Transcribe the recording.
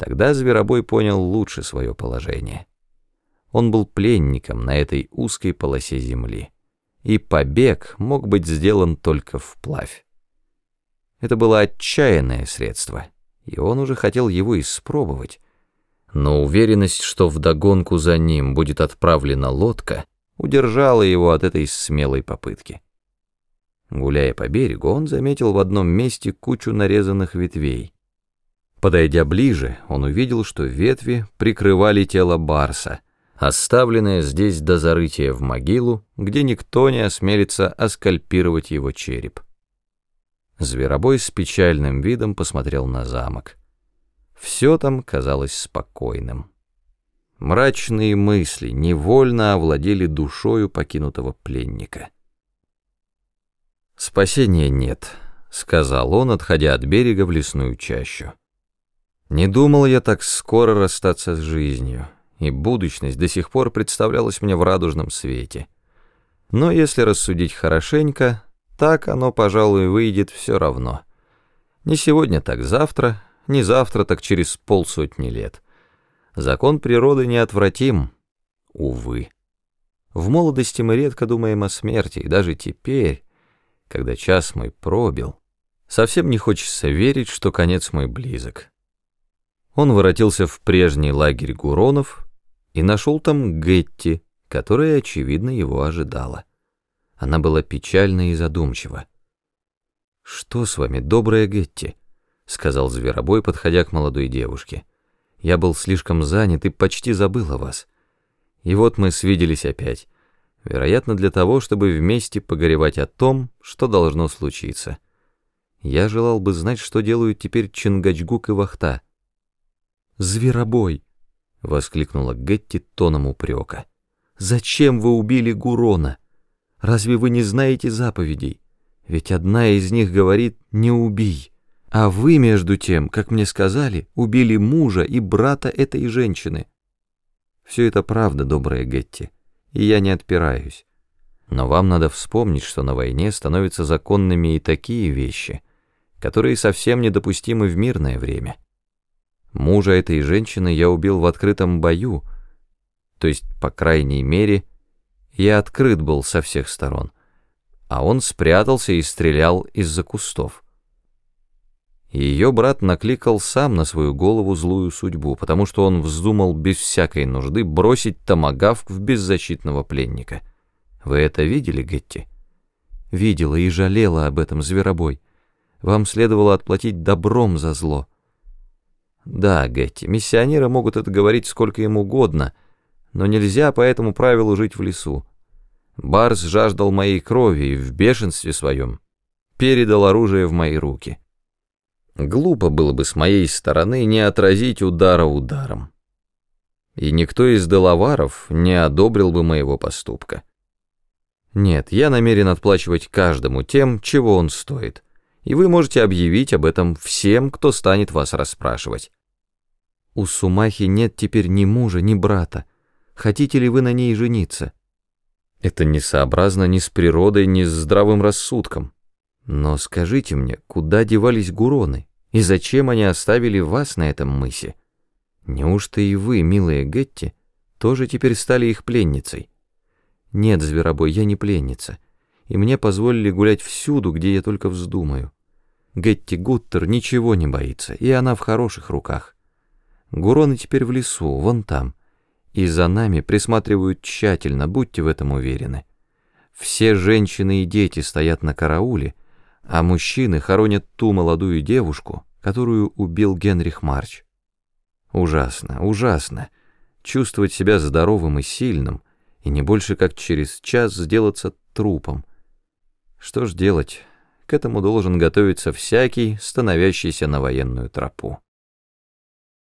Тогда Зверобой понял лучше свое положение. Он был пленником на этой узкой полосе земли, и побег мог быть сделан только вплавь. Это было отчаянное средство, и он уже хотел его испробовать, но уверенность, что вдогонку за ним будет отправлена лодка, удержала его от этой смелой попытки. Гуляя по берегу, он заметил в одном месте кучу нарезанных ветвей. Подойдя ближе, он увидел, что ветви прикрывали тело барса, оставленное здесь до зарытия в могилу, где никто не осмелится оскальпировать его череп. Зверобой с печальным видом посмотрел на замок. Все там казалось спокойным. Мрачные мысли невольно овладели душою покинутого пленника. «Спасения нет», — сказал он, отходя от берега в лесную чащу. Не думал я так скоро расстаться с жизнью, и будущность до сих пор представлялась мне в радужном свете. Но если рассудить хорошенько, так оно, пожалуй, выйдет все равно. Не сегодня, так завтра, не завтра, так через полсотни лет. Закон природы неотвратим, увы. В молодости мы редко думаем о смерти, и даже теперь, когда час мой пробил, совсем не хочется верить, что конец мой близок. Он воротился в прежний лагерь Гуронов и нашел там Гетти, которая, очевидно, его ожидала. Она была печальна и задумчива. «Что с вами, добрая Гетти?» — сказал Зверобой, подходя к молодой девушке. «Я был слишком занят и почти забыл о вас. И вот мы свиделись опять, вероятно, для того, чтобы вместе погоревать о том, что должно случиться. Я желал бы знать, что делают теперь Чингачгук и Вахта». «Зверобой!» — воскликнула Гетти тоном упрека. «Зачем вы убили Гурона? Разве вы не знаете заповедей? Ведь одна из них говорит «не убий». А вы, между тем, как мне сказали, убили мужа и брата этой женщины. Все это правда, добрая Гетти, и я не отпираюсь. Но вам надо вспомнить, что на войне становятся законными и такие вещи, которые совсем недопустимы в мирное время. Мужа этой женщины я убил в открытом бою, то есть, по крайней мере, я открыт был со всех сторон, а он спрятался и стрелял из-за кустов. Ее брат накликал сам на свою голову злую судьбу, потому что он вздумал без всякой нужды бросить томагавк в беззащитного пленника. Вы это видели, Гетти? Видела и жалела об этом зверобой. Вам следовало отплатить добром за зло. Да, Гетти, миссионеры могут это говорить сколько им угодно, но нельзя по этому правилу жить в лесу. Барс жаждал моей крови и в бешенстве своем передал оружие в мои руки. Глупо было бы с моей стороны не отразить удара ударом. И никто из деловаров не одобрил бы моего поступка. Нет, я намерен отплачивать каждому тем, чего он стоит, и вы можете объявить об этом всем, кто станет вас расспрашивать. У Сумахи нет теперь ни мужа, ни брата. Хотите ли вы на ней жениться? Это несообразно ни с природой, ни с здравым рассудком. Но скажите мне, куда девались гуроны, и зачем они оставили вас на этом мысе? Неужто и вы, милая Гетти, тоже теперь стали их пленницей? Нет, зверобой, я не пленница, и мне позволили гулять всюду, где я только вздумаю. Гетти Гуттер ничего не боится, и она в хороших руках. Гуроны теперь в лесу, вон там. И за нами присматривают тщательно, будьте в этом уверены. Все женщины и дети стоят на карауле, а мужчины хоронят ту молодую девушку, которую убил Генрих Марч. Ужасно, ужасно. Чувствовать себя здоровым и сильным, и не больше как через час сделаться трупом. Что ж делать, к этому должен готовиться всякий, становящийся на военную тропу.